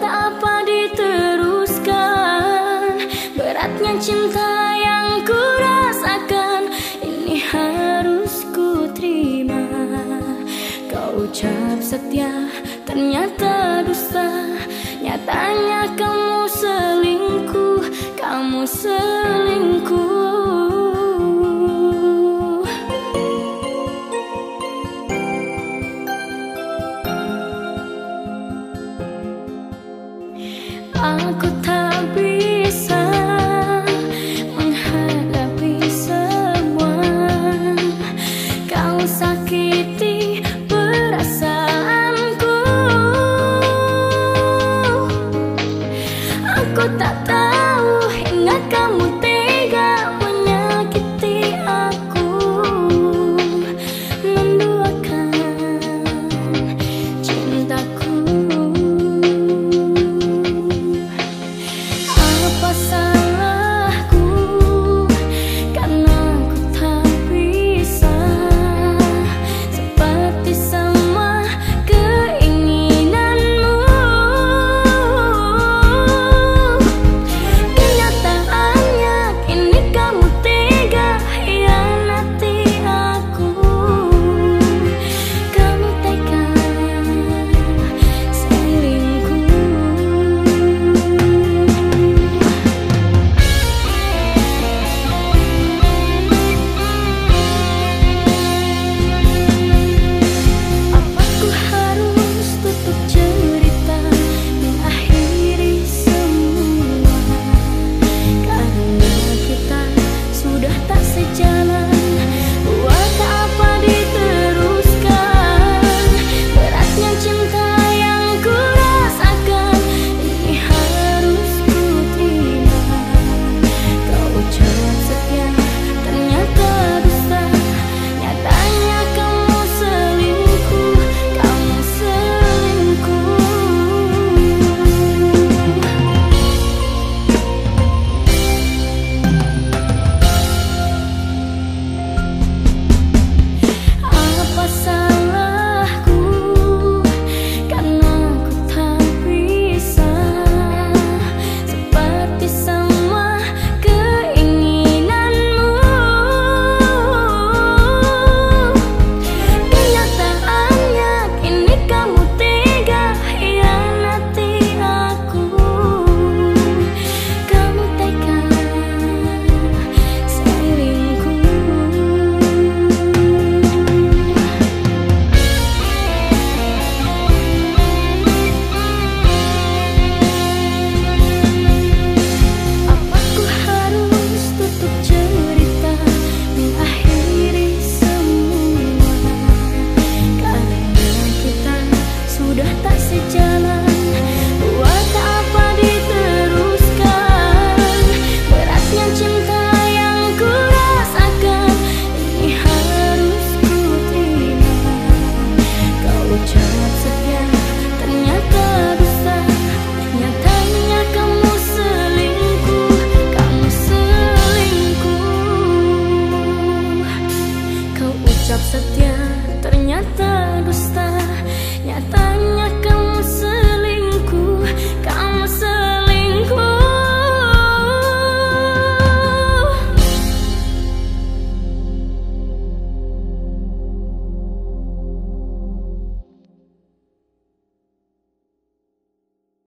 tak apa diteruskan? Beratnya cinta yang ku rasakan Ini harus ku terima Kau ucap setia ternyata dusta. Nyatanya kamu selingkuh Kamu selingkuh Aku